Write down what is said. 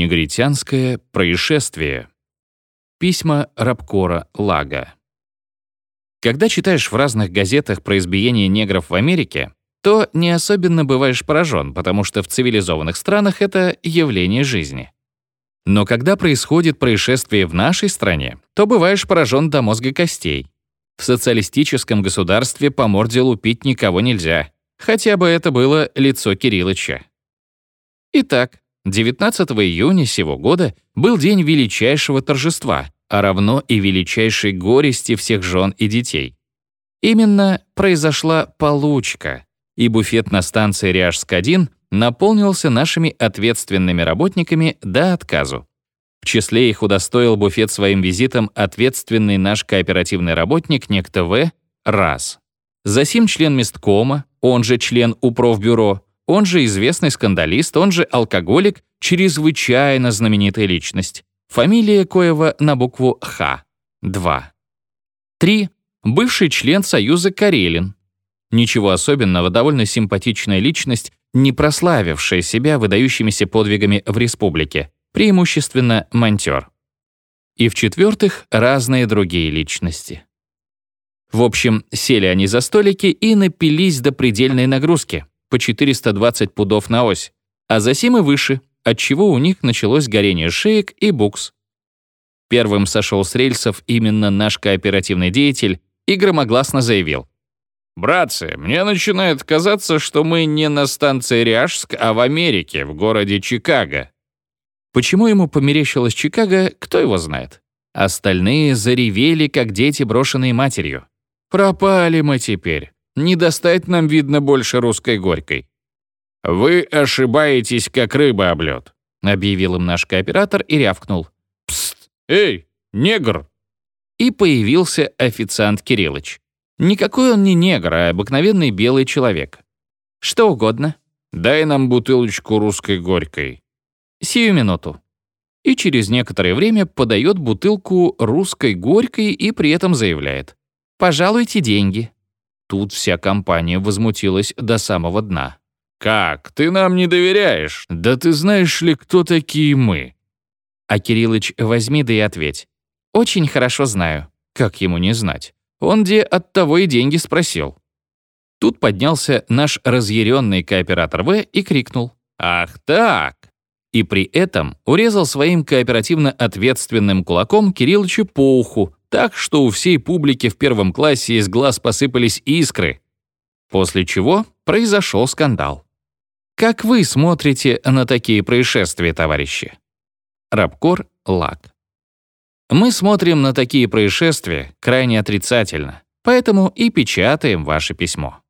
Негритянское происшествие. Письма Рабкора Лага. Когда читаешь в разных газетах про избиение негров в Америке, то не особенно бываешь поражен, потому что в цивилизованных странах это явление жизни. Но когда происходит происшествие в нашей стране, то бываешь поражен до мозга костей. В социалистическом государстве по морде лупить никого нельзя, хотя бы это было лицо Кириллыча. Итак, 19 июня сего года был день величайшего торжества, а равно и величайшей горести всех жен и детей. Именно произошла получка, и буфет на станции Ряжск-1 наполнился нашими ответственными работниками до отказу. В числе их удостоил буфет своим визитом ответственный наш кооперативный работник некто В. Раз. Засим член месткома, он же член Управбюро, он же известный скандалист, он же алкоголик, чрезвычайно знаменитая личность. Фамилия Коева на букву Х. 2. 3. Бывший член Союза Карелин. Ничего особенного, довольно симпатичная личность, не прославившая себя выдающимися подвигами в республике, преимущественно монтер. И в-четвертых, разные другие личности. В общем, сели они за столики и напились до предельной нагрузки по 420 пудов на ось, а засим и выше, отчего у них началось горение шеек и букс. Первым сошел с рельсов именно наш кооперативный деятель и громогласно заявил. «Братцы, мне начинает казаться, что мы не на станции Ряжск, а в Америке, в городе Чикаго». Почему ему померещилось Чикаго, кто его знает. Остальные заревели, как дети, брошенные матерью. «Пропали мы теперь. Не достать нам, видно, больше русской горькой. «Вы ошибаетесь, как рыба об лед», — объявил им наш кооператор и рявкнул. «Пст! Эй, негр!» И появился официант Кириллыч. Никакой он не негр, а обыкновенный белый человек. «Что угодно. Дай нам бутылочку русской горькой». «Сию минуту». И через некоторое время подает бутылку русской горькой и при этом заявляет. «Пожалуйте деньги». Тут вся компания возмутилась до самого дна. «Как? Ты нам не доверяешь? Да ты знаешь ли, кто такие мы?» А Кириллыч возьми да и ответь. «Очень хорошо знаю». Как ему не знать? Он где от того и деньги спросил. Тут поднялся наш разъяренный кооператор В и крикнул. «Ах так!» И при этом урезал своим кооперативно ответственным кулаком Кириллычу по уху, так что у всей публики в первом классе из глаз посыпались искры, после чего произошел скандал. Как вы смотрите на такие происшествия, товарищи? Рабкор Лак. Мы смотрим на такие происшествия крайне отрицательно, поэтому и печатаем ваше письмо.